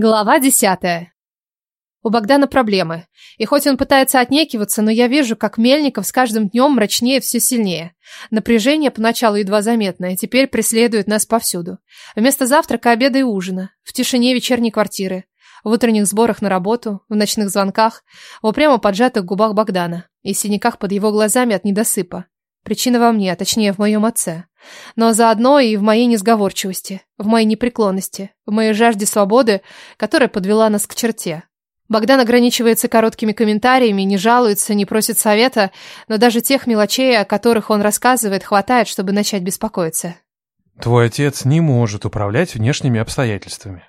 Глава десятая. У Богдана проблемы. И хоть он пытается отнекиваться, но я вижу, как Мельников с каждым днем мрачнеет все сильнее. Напряжение поначалу едва заметное, теперь преследует нас повсюду. Вместо завтрака, обеда и ужина. В тишине вечерней квартиры. В утренних сборах на работу, в ночных звонках, в упрямо поджатых губах Богдана и синяках под его глазами от недосыпа. Причина во мне, а точнее в моем отце. Но заодно и в моей несговорчивости, в моей непреклонности, в моей жажде свободы, которая подвела нас к черте. Богдан ограничивается короткими комментариями, не жалуется, не просит совета, но даже тех мелочей, о которых он рассказывает, хватает, чтобы начать беспокоиться. Твой отец не может управлять внешними обстоятельствами.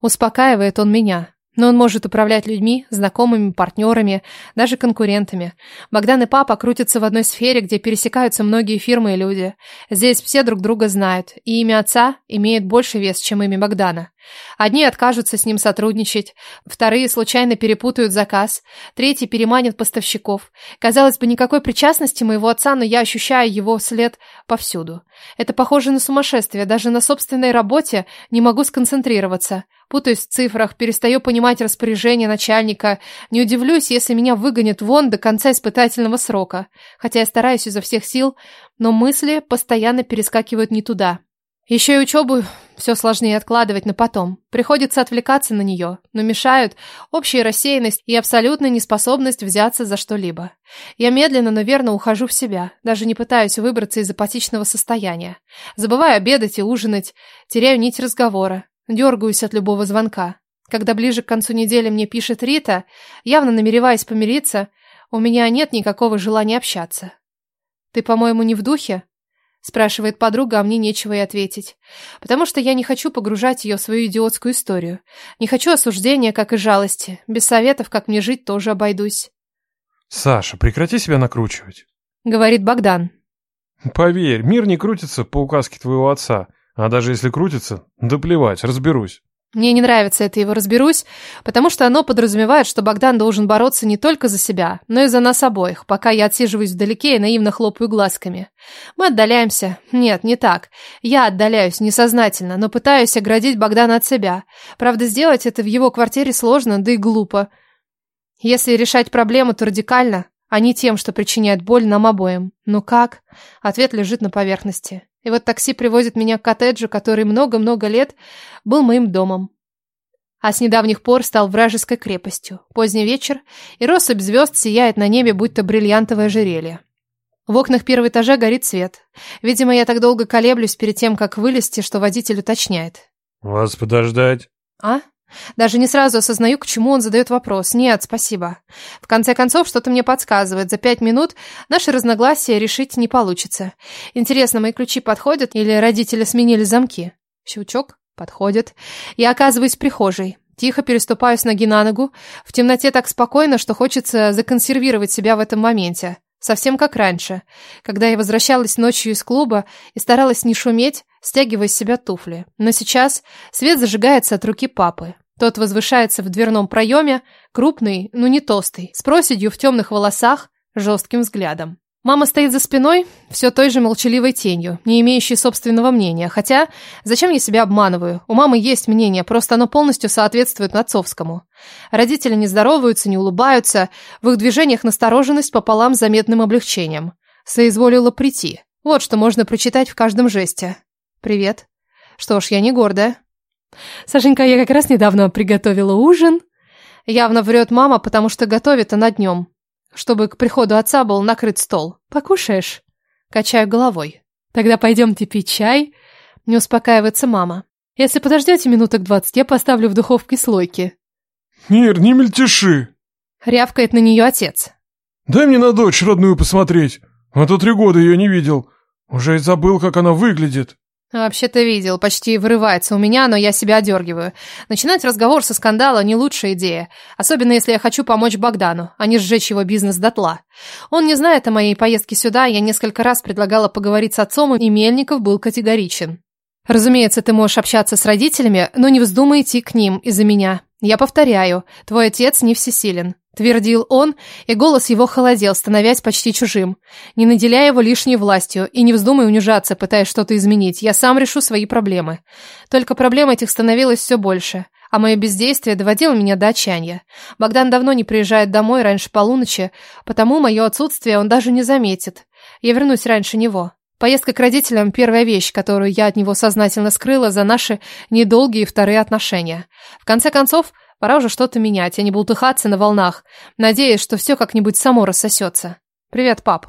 Успокаивает он меня. Но он может управлять людьми, знакомыми, партнерами, даже конкурентами. Богдан и папа крутятся в одной сфере, где пересекаются многие фирмы и люди. Здесь все друг друга знают, и имя отца имеет больше вес, чем имя Богдана. Одни откажутся с ним сотрудничать, вторые случайно перепутают заказ, третьи переманят поставщиков. Казалось бы, никакой причастности моего отца, но я ощущаю его след повсюду. Это похоже на сумасшествие, даже на собственной работе не могу сконцентрироваться. Путаюсь в цифрах, перестаю понимать распоряжение начальника. Не удивлюсь, если меня выгонят вон до конца испытательного срока. Хотя я стараюсь изо всех сил, но мысли постоянно перескакивают не туда. Еще и учебу все сложнее откладывать на потом. Приходится отвлекаться на нее, но мешают общая рассеянность и абсолютная неспособность взяться за что-либо. Я медленно, но верно ухожу в себя, даже не пытаюсь выбраться из апатичного состояния. Забываю обедать и ужинать, теряю нить разговора, дергаюсь от любого звонка. Когда ближе к концу недели мне пишет Рита, явно намереваясь помириться, у меня нет никакого желания общаться. «Ты, по-моему, не в духе?» Спрашивает подруга, а мне нечего и ответить. Потому что я не хочу погружать ее в свою идиотскую историю. Не хочу осуждения, как и жалости. Без советов, как мне жить, тоже обойдусь. Саша, прекрати себя накручивать. Говорит Богдан. Поверь, мир не крутится по указке твоего отца. А даже если крутится, да плевать, разберусь. Мне не нравится это его разберусь, потому что оно подразумевает, что Богдан должен бороться не только за себя, но и за нас обоих, пока я отсиживаюсь вдалеке и наивно хлопаю глазками. Мы отдаляемся. Нет, не так. Я отдаляюсь несознательно, но пытаюсь оградить Богдана от себя. Правда, сделать это в его квартире сложно, да и глупо. Если решать проблему, то радикально, а не тем, что причиняет боль нам обоим. Ну как? Ответ лежит на поверхности. И вот такси привозит меня к коттеджу, который много-много лет был моим домом. А с недавних пор стал вражеской крепостью. Поздний вечер, и россыпь звезд сияет на небе, будто бриллиантовое ожерелье. В окнах первого этажа горит свет. Видимо, я так долго колеблюсь перед тем, как вылезти, что водитель уточняет. «Вас подождать?» «А?» Даже не сразу осознаю, к чему он задает вопрос. Нет, спасибо. В конце концов, что-то мне подсказывает. За пять минут наши разногласия решить не получится. Интересно, мои ключи подходят или родители сменили замки? Щелчок. Подходит. Я оказываюсь в прихожей. Тихо переступаю с ноги на ногу. В темноте так спокойно, что хочется законсервировать себя в этом моменте. Совсем как раньше, когда я возвращалась ночью из клуба и старалась не шуметь, стягивая с себя туфли. Но сейчас свет зажигается от руки папы. Тот возвышается в дверном проеме, крупный, но не толстый, с проседью в темных волосах, жестким взглядом. Мама стоит за спиной, все той же молчаливой тенью, не имеющей собственного мнения. Хотя, зачем я себя обманываю? У мамы есть мнение, просто оно полностью соответствует отцовскому. Родители не здороваются, не улыбаются, в их движениях настороженность пополам заметным облегчением. Соизволила прийти. Вот что можно прочитать в каждом жесте. «Привет». Что ж, я не гордая. «Сашенька, я как раз недавно приготовила ужин». Явно врет мама, потому что готовит она днем чтобы к приходу отца был накрыт стол. Покушаешь? Качаю головой. Тогда пойдемте пить чай. Не успокаивается мама. Если подождете минуток двадцать, я поставлю в духовке слойки. Мир, не мельтеши. Рявкает на нее отец. Дай мне на дочь родную посмотреть. А то три года ее не видел. Уже и забыл, как она выглядит. Вообще-то видел, почти вырывается у меня, но я себя одергиваю. Начинать разговор со скандала не лучшая идея, особенно если я хочу помочь Богдану, а не сжечь его бизнес дотла. Он не знает о моей поездке сюда, я несколько раз предлагала поговорить с отцом, и Мельников был категоричен. Разумеется, ты можешь общаться с родителями, но не вздумай идти к ним из-за меня. Я повторяю, твой отец не всесилен. Твердил он, и голос его холодел, становясь почти чужим. Не наделяя его лишней властью, и не вздумай унижаться, пытаясь что-то изменить. Я сам решу свои проблемы. Только проблем этих становилось все больше. А мое бездействие доводило меня до отчаяния. Богдан давно не приезжает домой раньше полуночи, потому мое отсутствие он даже не заметит. Я вернусь раньше него. Поездка к родителям – первая вещь, которую я от него сознательно скрыла за наши недолгие вторые отношения. В конце концов, пора уже что-то менять, а не бултыхаться на волнах, надеясь, что все как-нибудь само рассосется. «Привет, пап».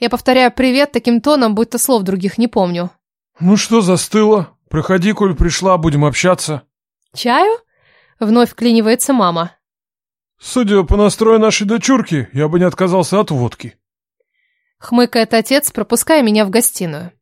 Я повторяю «привет» таким тоном, будто слов других не помню. «Ну что застыло? Проходи, коль пришла, будем общаться». «Чаю?» — вновь вклинивается мама. «Судя по настрою нашей дочурки, я бы не отказался от водки». Хмыкает отец, пропуская меня в гостиную.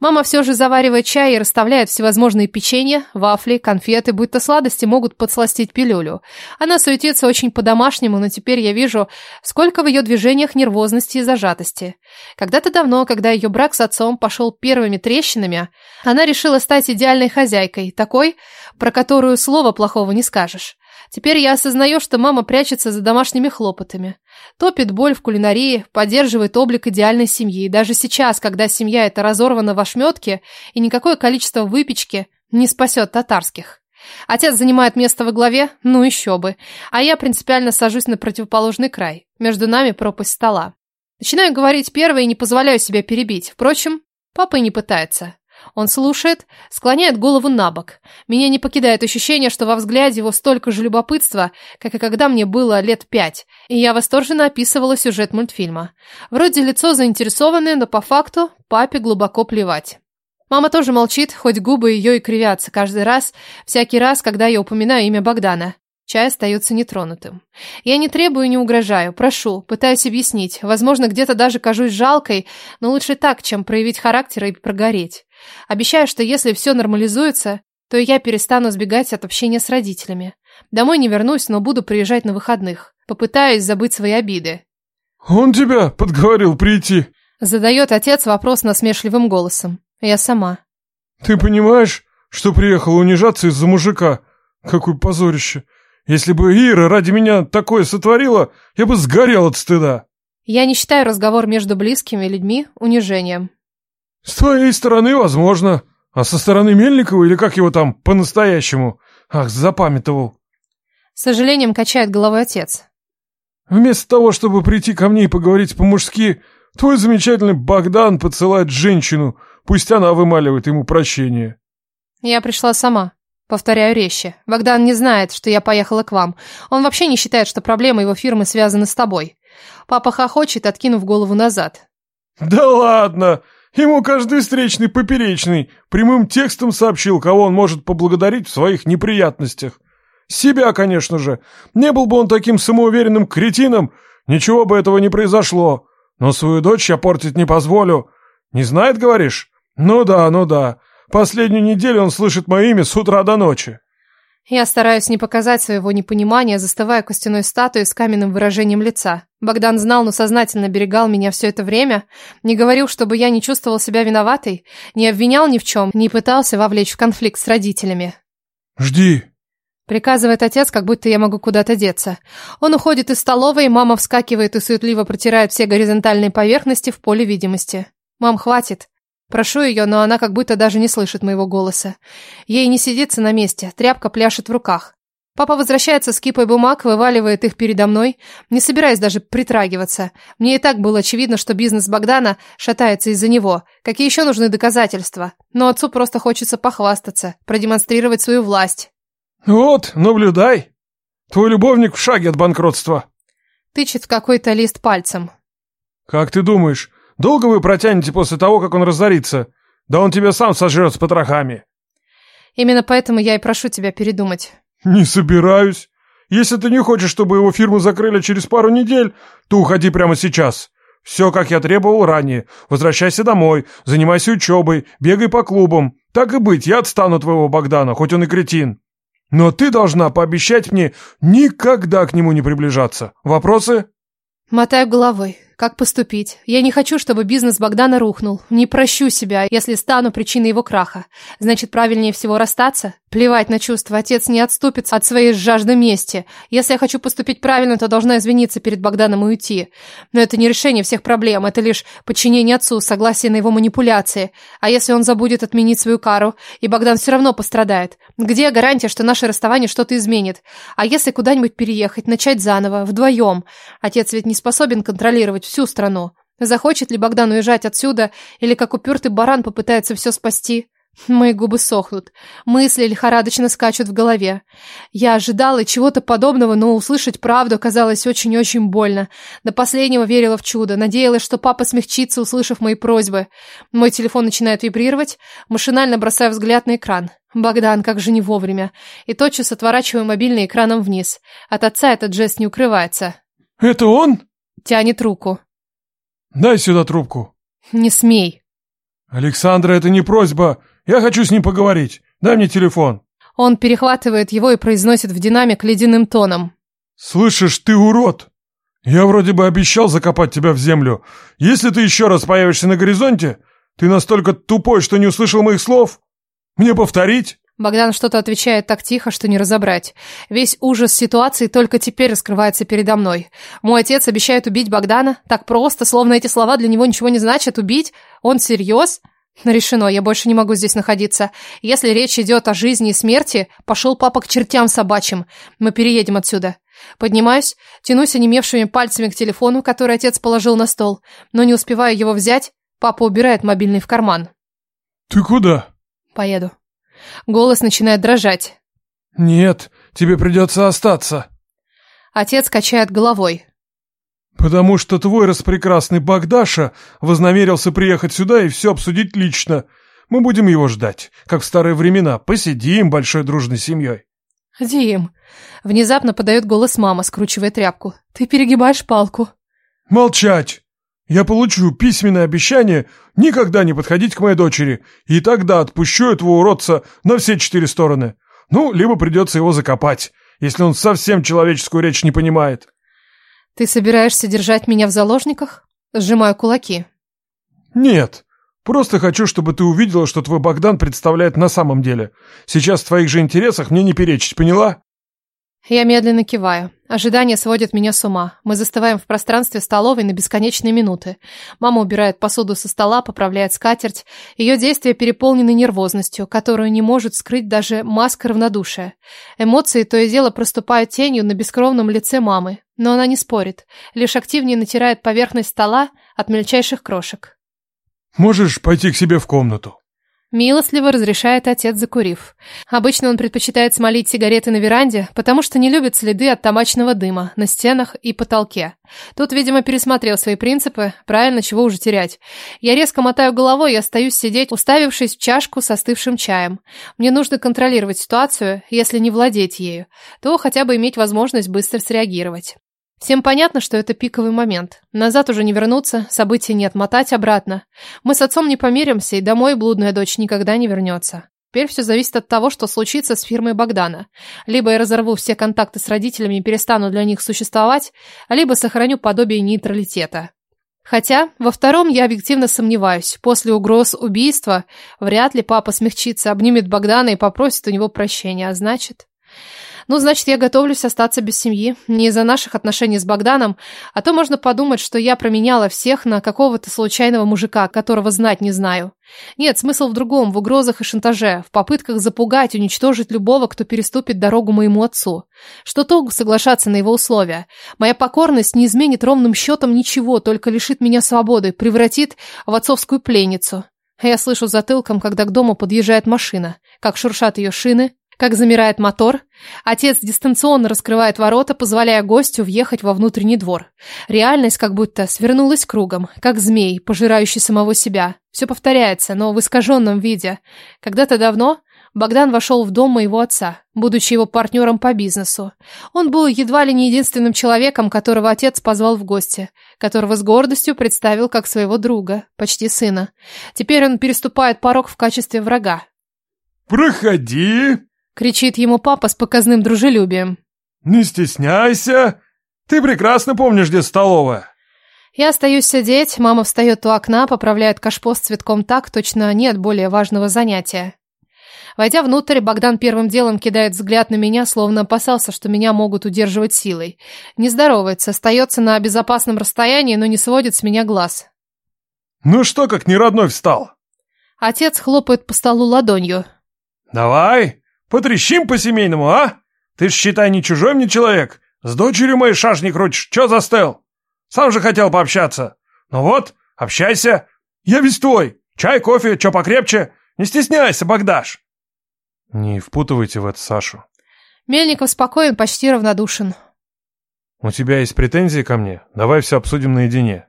Мама все же заваривает чай и расставляет всевозможные печенья, вафли, конфеты, будто сладости могут подсластить пилюлю. Она суетится очень по-домашнему, но теперь я вижу, сколько в ее движениях нервозности и зажатости. Когда-то давно, когда ее брак с отцом пошел первыми трещинами, она решила стать идеальной хозяйкой, такой, про которую слова плохого не скажешь. Теперь я осознаю, что мама прячется за домашними хлопотами. Топит боль в кулинарии, поддерживает облик идеальной семьи. И даже сейчас, когда семья эта разорвана в ошметке, и никакое количество выпечки не спасет татарских. Отец занимает место во главе, ну еще бы. А я принципиально сажусь на противоположный край. Между нами пропасть стола. Начинаю говорить первой и не позволяю себя перебить. Впрочем, папа и не пытается. Он слушает, склоняет голову на бок. Меня не покидает ощущение, что во взгляде его столько же любопытства, как и когда мне было лет пять, и я восторженно описывала сюжет мультфильма. Вроде лицо заинтересованное, но по факту папе глубоко плевать. Мама тоже молчит, хоть губы ее и кривятся каждый раз, всякий раз, когда я упоминаю имя Богдана. Чай остается нетронутым. Я не требую и не угрожаю, прошу, пытаюсь объяснить. Возможно, где-то даже кажусь жалкой, но лучше так, чем проявить характер и прогореть. Обещаю, что если все нормализуется, то я перестану сбегать от общения с родителями. Домой не вернусь, но буду приезжать на выходных. Попытаюсь забыть свои обиды. «Он тебя подговорил прийти?» Задает отец вопрос насмешливым голосом. Я сама. «Ты понимаешь, что приехала унижаться из-за мужика? Какое позорище! Если бы Ира ради меня такое сотворила, я бы сгорел от стыда!» Я не считаю разговор между близкими людьми унижением. «С твоей стороны, возможно. А со стороны Мельникова, или как его там по-настоящему? Ах, запамятовал». С сожалением качает головой отец. «Вместо того, чтобы прийти ко мне и поговорить по-мужски, твой замечательный Богдан поцелает женщину, пусть она вымаливает ему прощение». «Я пришла сама». Повторяю резче. Богдан не знает, что я поехала к вам. Он вообще не считает, что проблемы его фирмы связаны с тобой. Папа хохочет, откинув голову назад. «Да ладно! Ему каждый встречный поперечный прямым текстом сообщил, кого он может поблагодарить в своих неприятностях. Себя, конечно же. Не был бы он таким самоуверенным кретином, ничего бы этого не произошло. Но свою дочь я портить не позволю. Не знает, говоришь? Ну да, ну да. Последнюю неделю он слышит мое имя с утра до ночи. Я стараюсь не показать своего непонимания, застывая костяной статуей с каменным выражением лица. Богдан знал, но сознательно берегал меня все это время, не говорил, чтобы я не чувствовал себя виноватой, не обвинял ни в чем, не пытался вовлечь в конфликт с родителями. «Жди», — приказывает отец, как будто я могу куда-то деться. Он уходит из столовой, мама вскакивает и суетливо протирает все горизонтальные поверхности в поле видимости. «Мам, хватит. Прошу ее, но она как будто даже не слышит моего голоса. Ей не сидится на месте, тряпка пляшет в руках. Папа возвращается с кипой бумаг, вываливает их передо мной, не собираясь даже притрагиваться. Мне и так было очевидно, что бизнес Богдана шатается из-за него. Какие еще нужны доказательства? Но отцу просто хочется похвастаться, продемонстрировать свою власть. «Вот, наблюдай. Твой любовник в шаге от банкротства». Тычет в какой-то лист пальцем. «Как ты думаешь, Долго вы протянете после того, как он разорится? Да он тебя сам сожрет с потрохами. Именно поэтому я и прошу тебя передумать. Не собираюсь. Если ты не хочешь, чтобы его фирму закрыли через пару недель, то уходи прямо сейчас. Все, как я требовал ранее. Возвращайся домой, занимайся учебой, бегай по клубам. Так и быть, я отстану твоего Богдана, хоть он и кретин. Но ты должна пообещать мне никогда к нему не приближаться. Вопросы? Мотаю головой. Как поступить. Я не хочу, чтобы бизнес Богдана рухнул. Не прощу себя, если стану причиной его краха. Значит, правильнее всего расстаться? Плевать на чувства, отец не отступится от своей жажды мести. Если я хочу поступить правильно, то должна извиниться перед Богданом и уйти. Но это не решение всех проблем, это лишь подчинение отцу, согласие на его манипуляции. А если он забудет отменить свою кару, и Богдан все равно пострадает? Где гарантия, что наше расставание что-то изменит? А если куда-нибудь переехать, начать заново, вдвоем? Отец ведь не способен контролировать всю страну. Захочет ли Богдан уезжать отсюда, или как упертый баран попытается все спасти? Мои губы сохнут. Мысли лихорадочно скачут в голове. Я ожидала чего-то подобного, но услышать правду казалось очень-очень больно. До последнего верила в чудо. Надеялась, что папа смягчится, услышав мои просьбы. Мой телефон начинает вибрировать. Машинально бросаю взгляд на экран. Богдан, как же не вовремя. И тотчас отворачиваю мобильный экраном вниз. От отца этот жест не укрывается. «Это он?» Тянет руку. «Дай сюда трубку». «Не смей». «Александра, это не просьба. Я хочу с ним поговорить. Дай мне телефон». Он перехватывает его и произносит в динамик ледяным тоном. «Слышишь, ты урод! Я вроде бы обещал закопать тебя в землю. Если ты еще раз появишься на горизонте, ты настолько тупой, что не услышал моих слов? Мне повторить?» Богдан что-то отвечает так тихо, что не разобрать. Весь ужас ситуации только теперь раскрывается передо мной. Мой отец обещает убить Богдана? Так просто, словно эти слова для него ничего не значат. Убить? Он всерьез? Решено, я больше не могу здесь находиться. Если речь идет о жизни и смерти, пошел папа к чертям собачьим. Мы переедем отсюда. Поднимаюсь, тянусь онемевшими пальцами к телефону, который отец положил на стол, но не успеваю его взять, папа убирает мобильный в карман. «Ты куда?» «Поеду». Голос начинает дрожать. «Нет, тебе придется остаться». Отец качает головой. «Потому что твой распрекрасный Богдаша вознамерился приехать сюда и все обсудить лично. Мы будем его ждать, как в старые времена. Посидим большой дружной семьей». «Дим!» Внезапно подает голос мама, скручивая тряпку. «Ты перегибаешь палку». «Молчать! Я получу письменное обещание никогда не подходить к моей дочери, и тогда отпущу этого уродца на все четыре стороны. Ну, либо придется его закопать, если он совсем человеческую речь не понимает». «Ты собираешься держать меня в заложниках?» Сжимаю кулаки. «Нет. Просто хочу, чтобы ты увидела, что твой Богдан представляет на самом деле. Сейчас в твоих же интересах мне не перечить, поняла?» Я медленно киваю. Ожидание сводит меня с ума. Мы застываем в пространстве столовой на бесконечные минуты. Мама убирает посуду со стола, поправляет скатерть. Ее действия переполнены нервозностью, которую не может скрыть даже маска равнодушия. Эмоции то и дело проступают тенью на бескровном лице мамы. Но она не спорит, лишь активнее натирает поверхность стола от мельчайших крошек. «Можешь пойти к себе в комнату?» Милостливо разрешает отец, закурив. Обычно он предпочитает смолить сигареты на веранде, потому что не любит следы от табачного дыма на стенах и потолке. Тут, видимо, пересмотрел свои принципы, правильно, чего уже терять. Я резко мотаю головой и остаюсь сидеть, уставившись в чашку с остывшим чаем. Мне нужно контролировать ситуацию, если не владеть ею, то хотя бы иметь возможность быстро среагировать. Всем понятно, что это пиковый момент. Назад уже не вернуться, события не отмотать обратно. Мы с отцом не помиримся, и домой блудная дочь никогда не вернется. Теперь все зависит от того, что случится с фирмой Богдана. Либо я разорву все контакты с родителями и перестану для них существовать, либо сохраню подобие нейтралитета. Хотя во втором я объективно сомневаюсь. После угроз убийства вряд ли папа смягчится, обнимет Богдана и попросит у него прощения, а значит... Ну, значит, я готовлюсь остаться без семьи. Не из-за наших отношений с Богданом, а то можно подумать, что я променяла всех на какого-то случайного мужика, которого знать не знаю. Нет, смысл в другом, в угрозах и шантаже, в попытках запугать, уничтожить любого, кто переступит дорогу моему отцу. Что толку соглашаться на его условия? Моя покорность не изменит ровным счетом ничего, только лишит меня свободы, превратит в отцовскую пленницу. Я слышу затылком, когда к дому подъезжает машина, как шуршат ее шины, как замирает мотор. Отец дистанционно раскрывает ворота, позволяя гостю въехать во внутренний двор. Реальность как будто свернулась кругом, как змей, пожирающий самого себя. Все повторяется, но в искаженном виде. Когда-то давно Богдан вошел в дом моего отца, будучи его партнером по бизнесу. Он был едва ли не единственным человеком, которого отец позвал в гости, которого с гордостью представил как своего друга, почти сына. Теперь он переступает порог в качестве врага. «Проходи!» Кричит ему папа с показным дружелюбием. «Не стесняйся! Ты прекрасно помнишь, где столовая!» Я остаюсь сидеть, мама встает у окна, поправляет кашпо с цветком так, точно нет более важного занятия. Войдя внутрь, Богдан первым делом кидает взгляд на меня, словно опасался, что меня могут удерживать силой. Не здоровается, остается на безопасном расстоянии, но не сводит с меня глаз. «Ну что, как не родной встал?» Отец хлопает по столу ладонью. «Давай, потрещим по-семейному, а? Ты ж, считай, не чужой мне человек. С дочерью моей шашни крутишь, чё застыл? Сам же хотел пообщаться. Ну вот, общайся. Я весь твой. Чай, кофе, чё покрепче. Не стесняйся, Богдаш. Не впутывайте в это Сашу. Мельников спокоен, почти равнодушен. У тебя есть претензии ко мне? Давай все обсудим наедине.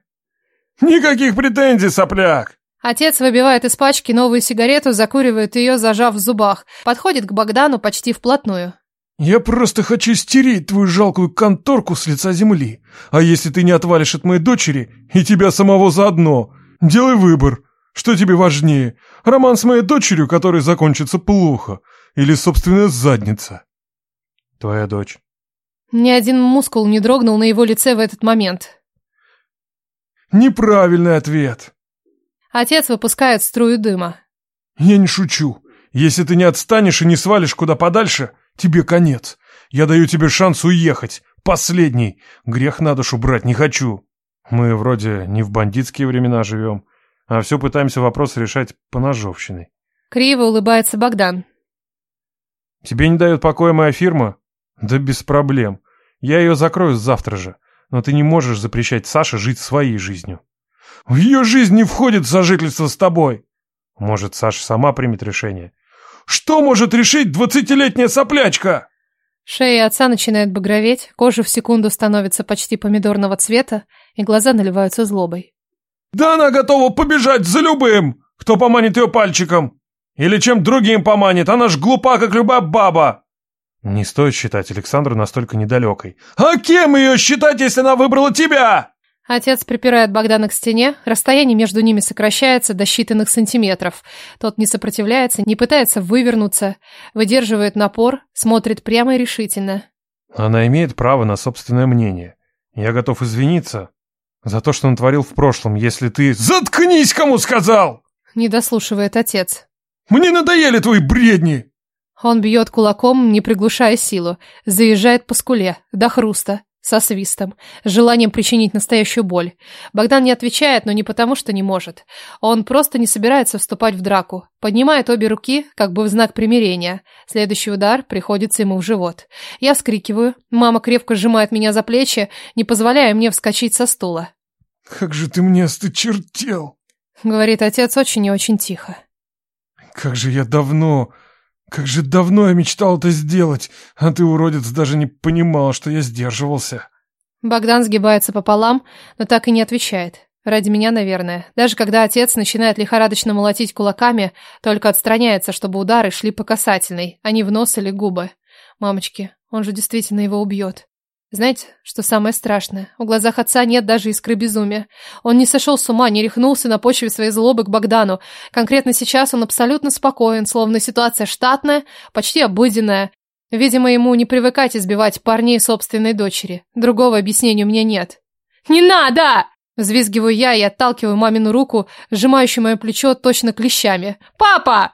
Никаких претензий, сопляк. Отец выбивает из пачки новую сигарету, закуривает ее, зажав в зубах. Подходит к Богдану почти вплотную. «Я просто хочу стереть твою жалкую конторку с лица земли. А если ты не отвалишь от моей дочери, и тебя самого заодно, делай выбор. Что тебе важнее, роман с моей дочерью, который закончится плохо, или собственная задница?» «Твоя дочь». Ни один мускул не дрогнул на его лице в этот момент. «Неправильный ответ». Отец выпускает струю дыма. «Я не шучу. Если ты не отстанешь и не свалишь куда подальше, Тебе конец. Я даю тебе шанс уехать. Последний. Грех на душу брать не хочу. Мы вроде не в бандитские времена живем, а все пытаемся вопрос решать по ножовщиной. Криво улыбается Богдан. Тебе не дает покоя моя фирма? Да без проблем. Я ее закрою завтра же. Но ты не можешь запрещать Саше жить своей жизнью. В ее жизнь не входит сожительство с тобой. Может, Саша сама примет решение. Что может решить двадцатилетняя соплячка? Шея отца начинает багроветь, кожа в секунду становится почти помидорного цвета, и глаза наливаются злобой. Да она готова побежать за любым, кто поманит ее пальчиком. Или чем другим поманит, она ж глупа, как любая баба. Не стоит считать Александру настолько недалекой. А кем ее считать, если она выбрала тебя? Отец припирает Богдана к стене, расстояние между ними сокращается до считанных сантиметров. Тот не сопротивляется, не пытается вывернуться, выдерживает напор, смотрит прямо и решительно. Она имеет право на собственное мнение. Я готов извиниться за то, что он творил в прошлом, если ты... Заткнись, кому сказал! Не дослушивает отец. Мне надоели твои бредни! Он бьет кулаком, не приглушая силу, заезжает по скуле, до хруста со свистом, с желанием причинить настоящую боль. Богдан не отвечает, но не потому, что не может. Он просто не собирается вступать в драку. Поднимает обе руки, как бы в знак примирения. Следующий удар приходится ему в живот. Я вскрикиваю. Мама крепко сжимает меня за плечи, не позволяя мне вскочить со стула. «Как же ты мне осточертел!» — говорит отец очень и очень тихо. «Как же я давно...» Как же давно я мечтал это сделать, а ты, уродец, даже не понимал, что я сдерживался. Богдан сгибается пополам, но так и не отвечает. Ради меня, наверное. Даже когда отец начинает лихорадочно молотить кулаками, только отстраняется, чтобы удары шли по касательной, а не в нос или губы. Мамочки, он же действительно его убьет. Знаете, что самое страшное? В глазах отца нет даже искры безумия. Он не сошел с ума, не рехнулся на почве своей злобы к Богдану. Конкретно сейчас он абсолютно спокоен, словно ситуация штатная, почти обыденная. Видимо, ему не привыкать избивать парней собственной дочери. Другого объяснения у меня нет. «Не надо!» Взвизгиваю я и отталкиваю мамину руку, сжимающую мое плечо точно клещами. «Папа!»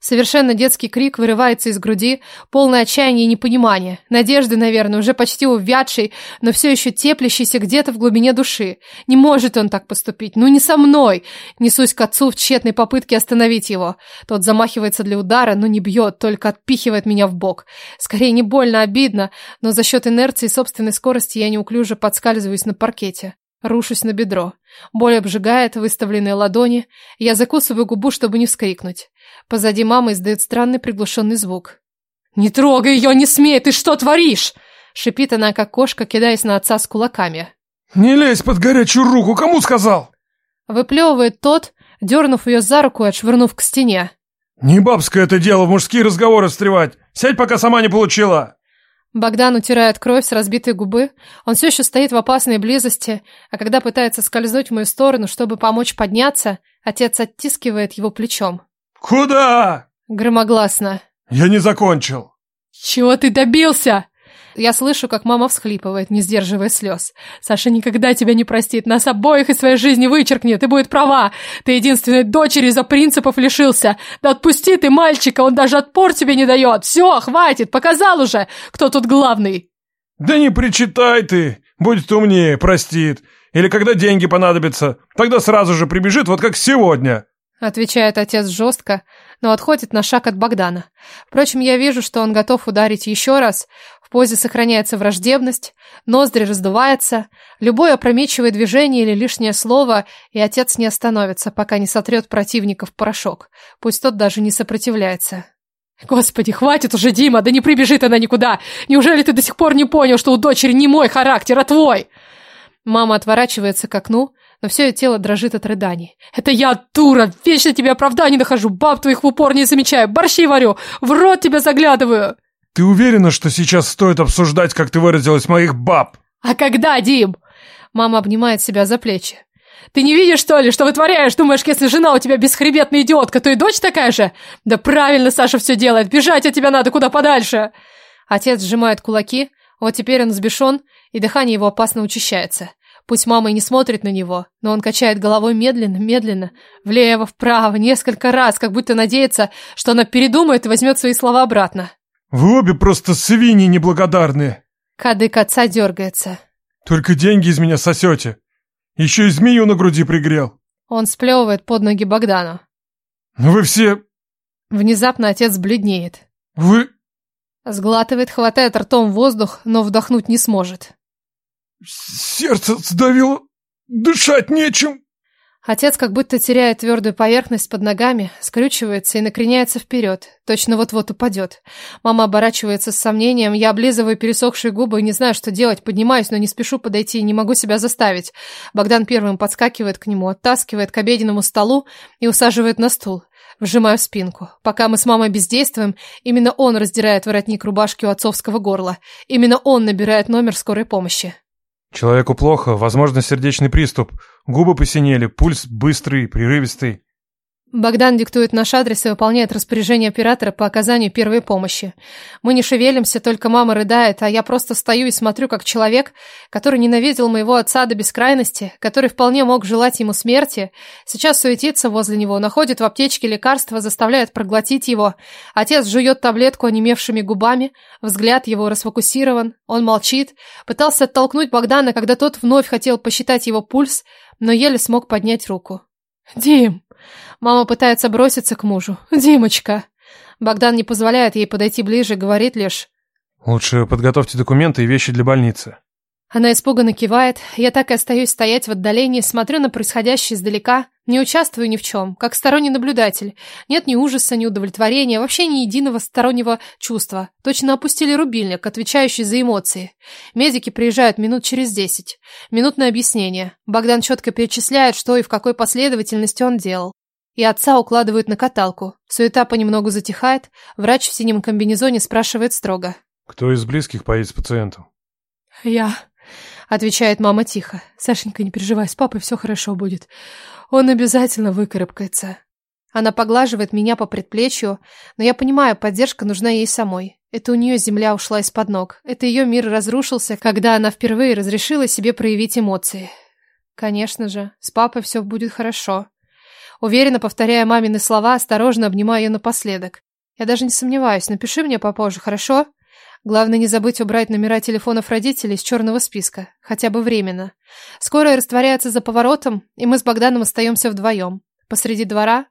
Совершенно детский крик вырывается из груди, полное отчаяние и непонимание. Надежды, наверное, уже почти увядшей, но все еще теплящейся где-то в глубине души. Не может он так поступить. Ну не со мной. Несусь к отцу в тщетной попытке остановить его. Тот замахивается для удара, но не бьет, только отпихивает меня в бок. Скорее не больно, обидно, но за счет инерции и собственной скорости я неуклюже подскальзываюсь на паркете. Рушусь на бедро. Боль обжигает выставленные ладони. Я закусываю губу, чтобы не вскрикнуть. Позади мамы издает странный приглушенный звук. «Не трогай ее, не смей! Ты что творишь?» Шипит она, как кошка, кидаясь на отца с кулаками. «Не лезь под горячую руку! Кому сказал?» Выплевывает тот, дернув ее за руку и отшвырнув к стене. «Не бабское это дело в мужские разговоры встревать! Сядь, пока сама не получила!» Богдан утирает кровь с разбитой губы. Он все еще стоит в опасной близости, а когда пытается скользнуть в мою сторону, чтобы помочь подняться, отец оттискивает его плечом. «Куда?» Громогласно. «Я не закончил». «Чего ты добился?» Я слышу, как мама всхлипывает, не сдерживая слез. Саша никогда тебя не простит, нас обоих из своей жизни вычеркнет и будет права. Ты единственной дочери из-за принципов лишился. Да отпусти ты мальчика, он даже отпор тебе не дает. Все, хватит, показал уже, кто тут главный. Да не причитай ты, будет умнее, простит. Или когда деньги понадобятся, тогда сразу же прибежит, вот как сегодня. Отвечает отец жестко, но отходит на шаг от Богдана. Впрочем, я вижу, что он готов ударить еще раз. В позе сохраняется враждебность, ноздри раздуваются, любое опрометчивое движение или лишнее слово, и отец не остановится, пока не сотрет противника в порошок. Пусть тот даже не сопротивляется. Господи, хватит уже, Дима, да не прибежит она никуда. Неужели ты до сих пор не понял, что у дочери не мой характер, а твой? Мама отворачивается к окну, но все ее тело дрожит от рыданий. «Это я, дура! Вечно тебе оправданий нахожу! Баб твоих в упор не замечаю! Борщи варю! В рот тебя заглядываю!» «Ты уверена, что сейчас стоит обсуждать, как ты выразилась, моих баб?» «А когда, Дим?» Мама обнимает себя за плечи. «Ты не видишь, что ли, что вытворяешь? Думаешь, если жена у тебя бесхребетная идиотка, то и дочь такая же? Да правильно Саша все делает! Бежать от тебя надо куда подальше!» Отец сжимает кулаки, вот теперь он сбешен, и дыхание его опасно учащается. Пусть мама и не смотрит на него, но он качает головой медленно, медленно, влево, вправо, несколько раз, как будто надеется, что она передумает и возьмет свои слова обратно. «Вы обе просто свиньи неблагодарные!» Кадык отца дергается. «Только деньги из меня сосете. Еще и змею на груди пригрел». Он сплевывает под ноги Богдану. «Вы все...» Внезапно отец бледнеет. «Вы...» Сглатывает, хватает ртом воздух, но вдохнуть не сможет. Сердце сдавило, дышать нечем. Отец как будто теряет твердую поверхность под ногами, скрючивается и накреняется вперед. Точно вот-вот упадет. Мама оборачивается с сомнением. Я облизываю пересохшие губы и не знаю, что делать. Поднимаюсь, но не спешу подойти и не могу себя заставить. Богдан первым подскакивает к нему, оттаскивает к обеденному столу и усаживает на стул. Вжимаю в спинку. Пока мы с мамой бездействуем, именно он раздирает воротник рубашки у отцовского горла. Именно он набирает номер скорой помощи. Человеку плохо, возможно, сердечный приступ. Губы посинели, пульс быстрый, прерывистый. Богдан диктует наш адрес и выполняет распоряжение оператора по оказанию первой помощи. Мы не шевелимся, только мама рыдает, а я просто стою и смотрю, как человек, который ненавидел моего отца до бескрайности, который вполне мог желать ему смерти, сейчас суетится возле него, находит в аптечке лекарства, заставляет проглотить его. Отец жует таблетку онемевшими губами, взгляд его расфокусирован, он молчит, пытался оттолкнуть Богдана, когда тот вновь хотел посчитать его пульс, но еле смог поднять руку. «Дим!» Мама пытается броситься к мужу. «Димочка!» Богдан не позволяет ей подойти ближе, говорит лишь... «Лучше подготовьте документы и вещи для больницы». Она испуганно кивает. Я так и остаюсь стоять в отдалении, смотрю на происходящее издалека, не участвую ни в чем, как сторонний наблюдатель. Нет ни ужаса, ни удовлетворения, вообще ни единого стороннего чувства. Точно опустили рубильник, отвечающий за эмоции. Медики приезжают минут через десять. Минутное объяснение. Богдан четко перечисляет, что и в какой последовательности он делал. И отца укладывают на каталку. Суета понемногу затихает. Врач в синем комбинезоне спрашивает строго. «Кто из близких поедет с пациентом?» «Я», — отвечает мама тихо. «Сашенька, не переживай, с папой все хорошо будет. Он обязательно выкарабкается. Она поглаживает меня по предплечью, но я понимаю, поддержка нужна ей самой. Это у нее земля ушла из-под ног. Это ее мир разрушился, когда она впервые разрешила себе проявить эмоции. Конечно же, с папой все будет хорошо. Уверенно повторяя мамины слова, осторожно обнимаю ее напоследок. Я даже не сомневаюсь, напиши мне попозже, хорошо? Главное не забыть убрать номера телефонов родителей из черного списка, хотя бы временно. Скорая растворяется за поворотом, и мы с Богданом остаемся вдвоем. Посреди двора,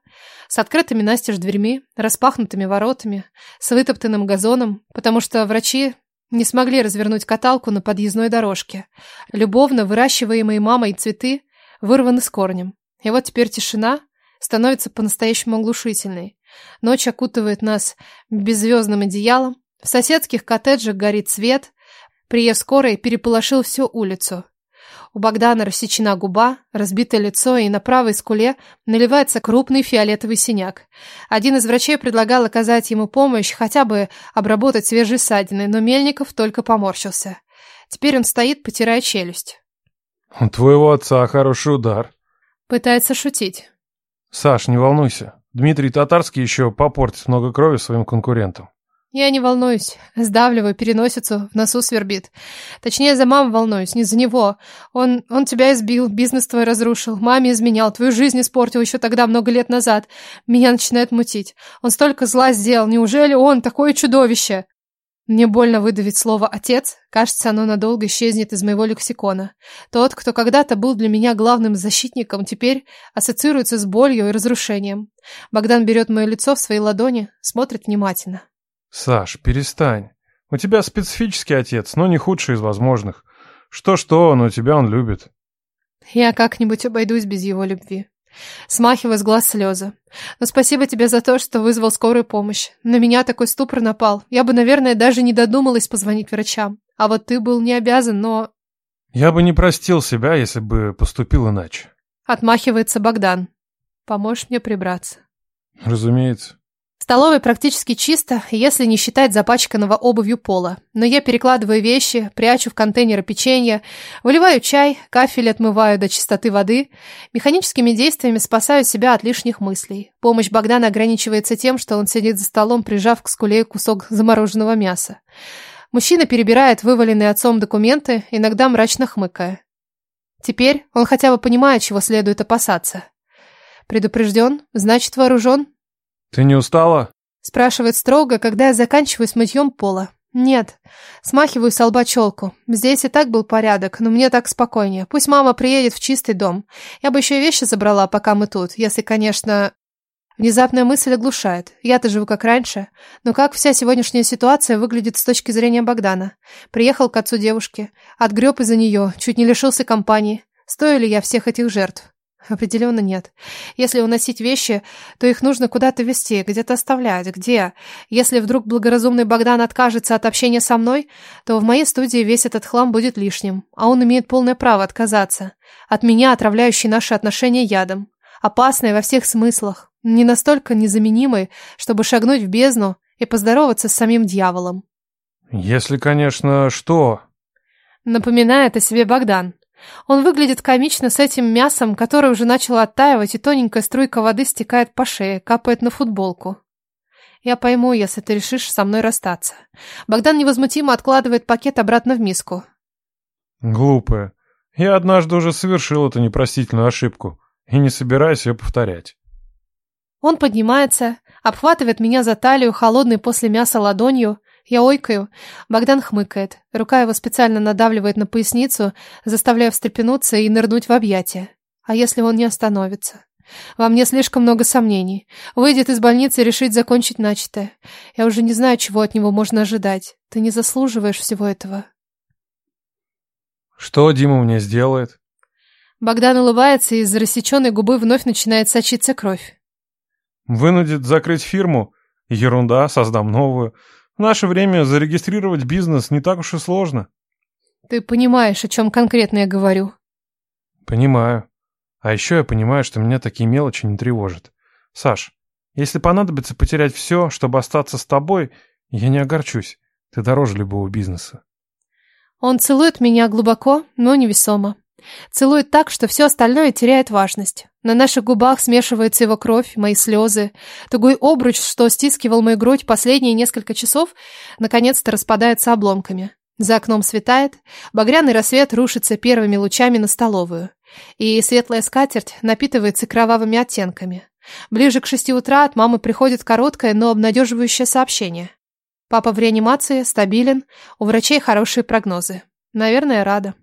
с открытыми настежь дверьми, распахнутыми воротами, с вытоптанным газоном, потому что врачи не смогли развернуть каталку на подъездной дорожке. Любовно выращиваемые мамой цветы вырваны с корнем. И вот теперь тишина становится по-настоящему оглушительной. Ночь окутывает нас беззвездным одеялом, в соседских коттеджах горит свет. Приезд скорой переполошил всю улицу. У Богдана рассечена губа, разбитое лицо, и на правой скуле наливается крупный фиолетовый синяк. Один из врачей предлагал оказать ему помощь, хотя бы обработать свежие ссадины, но Мельников только поморщился. Теперь он стоит, потирая челюсть. «У твоего отца хороший удар». Пытается шутить. «Саш, не волнуйся. Дмитрий Татарский еще попортит много крови своим конкурентам. Я не волнуюсь, сдавливаю переносицу, в носу свербит. Точнее, за маму волнуюсь, не за него. Он, он тебя избил, бизнес твой разрушил, маме изменял, твою жизнь испортил еще тогда, много лет назад. Меня начинает мутить. Он столько зла сделал, неужели он такое чудовище? Мне больно выдавить слово «отец», кажется, оно надолго исчезнет из моего лексикона. Тот, кто когда-то был для меня главным защитником, теперь ассоциируется с болью и разрушением. Богдан берет мое лицо в свои ладони, смотрит внимательно. Саш, перестань. У тебя специфический отец, но не худший из возможных. Что-что, но тебя он любит. Я как-нибудь обойдусь без его любви. Смахиваю с глаз слезы. Но спасибо тебе за то, что вызвал скорую помощь. На меня такой ступор напал. Я бы, наверное, даже не додумалась позвонить врачам. А вот ты был не обязан, но... Я бы не простил себя, если бы поступил иначе. Отмахивается Богдан. Поможешь мне прибраться? Разумеется. В столовой практически чисто, если не считать запачканного обувью пола. Но я перекладываю вещи, прячу в контейнеры печенье, выливаю чай, кафель отмываю до чистоты воды. Механическими действиями спасаю себя от лишних мыслей. Помощь Богдана ограничивается тем, что он сидит за столом, прижав к скуле кусок замороженного мяса. Мужчина перебирает вываленные отцом документы, иногда мрачно хмыкая. Теперь он хотя бы понимает, чего следует опасаться. Предупрежден, значит вооружен, «Ты не устала?» Спрашивает строго, когда я заканчиваю с мытьем пола. «Нет». Смахиваю с лба челку. Здесь и так был порядок, но мне так спокойнее. Пусть мама приедет в чистый дом. Я бы еще и вещи забрала, пока мы тут, если, конечно... Внезапная мысль оглушает. Я-то живу как раньше. Но как вся сегодняшняя ситуация выглядит с точки зрения Богдана? Приехал к отцу девушки. Отгреб из-за нее. Чуть не лишился компании. Стою ли я всех этих жертв? Определенно нет. Если уносить вещи, то их нужно куда-то везти, где-то оставлять. Где? Если вдруг благоразумный Богдан откажется от общения со мной, то в моей студии весь этот хлам будет лишним, а он имеет полное право отказаться. От меня, отравляющий наши отношения ядом. Опасный во всех смыслах. Не настолько незаменимый, чтобы шагнуть в бездну и поздороваться с самим дьяволом. Если, конечно, что? Напоминает о себе Богдан. Он выглядит комично с этим мясом, которое уже начало оттаивать, и тоненькая струйка воды стекает по шее, капает на футболку. Я пойму, если ты решишь со мной расстаться. Богдан невозмутимо откладывает пакет обратно в миску. Глупая. Я однажды уже совершил эту непростительную ошибку и не собираюсь ее повторять. Он поднимается, обхватывает меня за талию, холодной после мяса ладонью, я ойкаю. Богдан хмыкает. Рука его специально надавливает на поясницу, заставляя встрепенуться и нырнуть в объятия. А если он не остановится? Во мне слишком много сомнений. Выйдет из больницы и решить закончить начатое. Я уже не знаю, чего от него можно ожидать. Ты не заслуживаешь всего этого. Что Дима мне сделает? Богдан улыбается, и из рассеченной губы вновь начинает сочиться кровь. Вынудит закрыть фирму? Ерунда, создам новую. В наше время зарегистрировать бизнес не так уж и сложно. Ты понимаешь, о чем конкретно я говорю? Понимаю. А еще я понимаю, что меня такие мелочи не тревожат. Саш, если понадобится потерять все, чтобы остаться с тобой, я не огорчусь. Ты дороже любого бизнеса. Он целует меня глубоко, но невесомо. Целует так, что все остальное теряет важность. На наших губах смешивается его кровь, мои слезы. Тугой обруч, что стискивал мою грудь последние несколько часов, наконец-то распадается обломками. За окном светает, багряный рассвет рушится первыми лучами на столовую. И светлая скатерть напитывается кровавыми оттенками. Ближе к шести утра от мамы приходит короткое, но обнадеживающее сообщение. Папа в реанимации, стабилен, у врачей хорошие прогнозы. Наверное, рада.